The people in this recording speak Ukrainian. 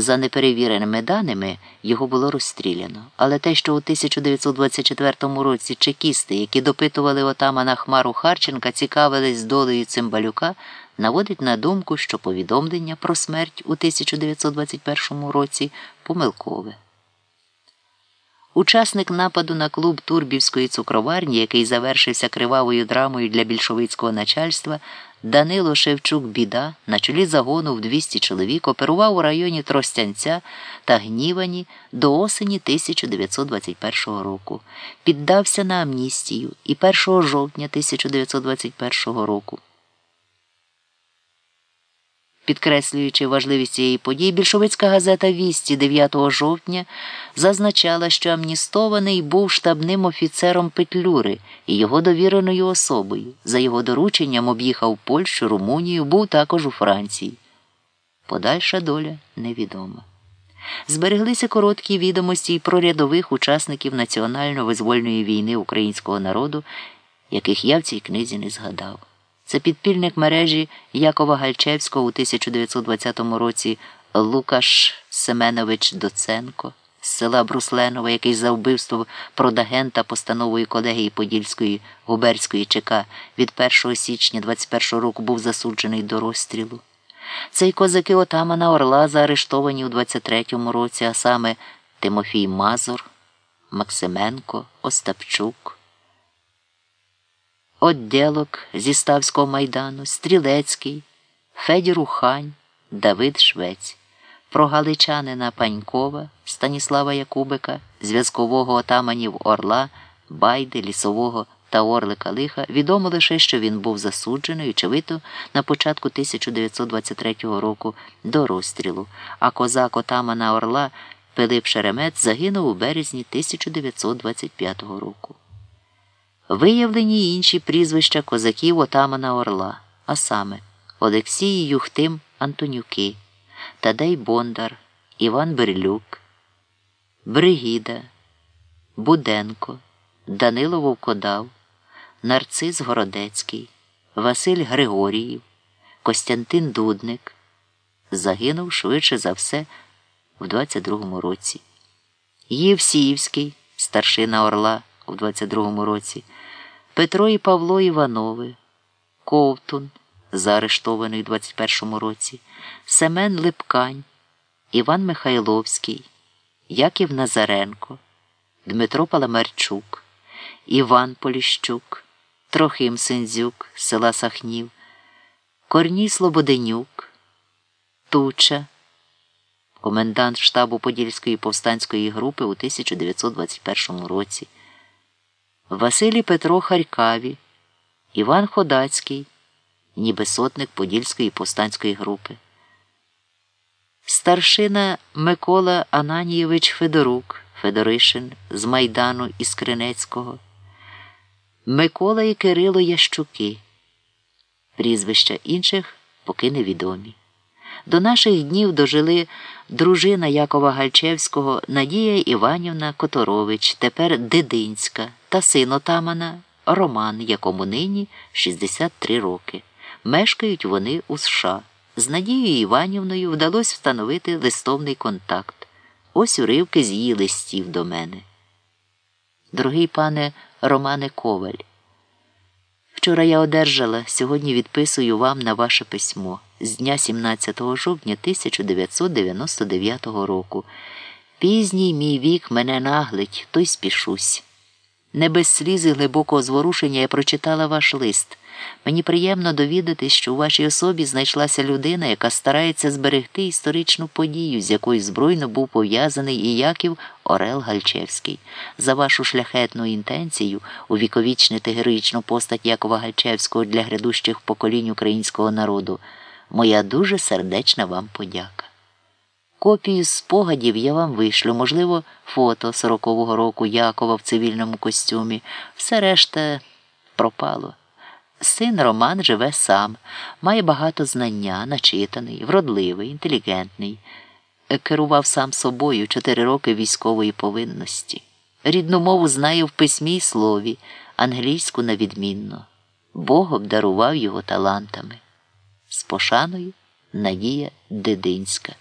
За неперевіреними даними його було розстріляно. Але те, що у 1924 році чекісти, які допитували отамана Хмару Харченка, цікавились долею цимбалюка, наводить на думку, що повідомлення про смерть у 1921 році помилкове. Учасник нападу на клуб Турбівської цукроварні, який завершився кривавою драмою для більшовицького начальства, Данило Шевчук Біда на чолі загону в 200 чоловік оперував у районі Тростянця та Гнівані до осені 1921 року. Піддався на амністію і 1 жовтня 1921 року. Підкреслюючи важливість цієї події, більшовицька газета Вісті 9 жовтня зазначала, що амністований був штабним офіцером Петлюри і його довіреною особою. За його дорученням об'їхав Польщу, Румунію, був також у Франції. Подальша доля невідома. Збереглися короткі відомості і про рядових учасників національно-визвольної війни українського народу, яких я в цій книзі не згадав. Це підпільник мережі Якова Гальчевського у 1920 році Лукаш Семенович Доценко з села Брусленова, який за вбивство продагента постановою колегії Подільської губерської ЧК від 1 січня 21 року був засуджений до розстрілу. Цей козаки отамана Орла заарештовані у 23-му році, а саме Тимофій Мазур, Максименко, Остапчук. Отділок зі Ставського майдану, Стрілецький, Федір Ухань, Давид Швець, про галичанина Панькова, Станіслава Якубика, зв'язкового отаманів Орла, Байди, Лісового та Орлика Лиха. Відомо лише, що він був засуджений, очевидно, на початку 1923 року до розстрілу, а козак отамана Орла Пилип Шеремет загинув у березні 1925 року. Виявлені інші прізвища козаків отамана Орла, а саме Олексій Юхтим Антонюки, Тадей Бондар, Іван Берлюк, Бригіда, Буденко, Данило Вовкодав, Нарцис Городецький, Василь Григоріїв, Костянтин Дудник. Загинув швидше за все в 22-му році. Євсіївський, старшина Орла у 22-му році. Петро і Павло Іванови, Ковтун, заарештований у 21-му році, Семен Липкань, Іван Михайловський, Яків Назаренко, Дмитро Паламарчук, Іван Поліщук, Трохим Сензюк з села Сахнів, Корній Слободенюк, Туча, комендант штабу Подільської повстанської групи у 1921 році. Василій Петро Харькаві, Іван Ходацький, ніби сотник Подільської повстанської групи, старшина Микола Ананійович Федорук, Федоришин з Майдану Іскринецького, Микола і Кирило Ящуки. Прізвища інших поки невідомі. До наших днів дожили дружина Якова Гальчевського Надія Іванівна Которович, тепер Дединська, та син отамана Роман, якому нині 63 роки. Мешкають вони у США. З Надією Іванівною вдалося встановити листовний контакт. Ось уривки з її листів до мене. Дорогий пане Романе Коваль. Вчора я одержала, сьогодні відписую вам на ваше письмо з дня 17 жовтня 1999 року. Пізній мій вік мене наглить, то й спішусь. Не без сліз і глибокого зворушення я прочитала ваш лист. Мені приємно довідатись, що у вашій особі знайшлася людина, яка старається зберегти історичну подію, з якою збройно був пов'язаний і Яків Орел Гальчевський. За вашу шляхетну інтенцію увіковічнити героїчну постать Якова Гальчевського для грядущих поколінь українського народу. Моя дуже сердечна вам подяка. Копію спогадів я вам вишлю, можливо, фото сорокового року Якова в цивільному костюмі. Все решта пропало. Син Роман живе сам, має багато знання, начитаний, вродливий, інтелігентний. Керував сам собою чотири роки військової повинності. Рідну мову знає в письмі й слові, англійську на відмінно. Бог обдарував його талантами. З пошаною Надія Дединська.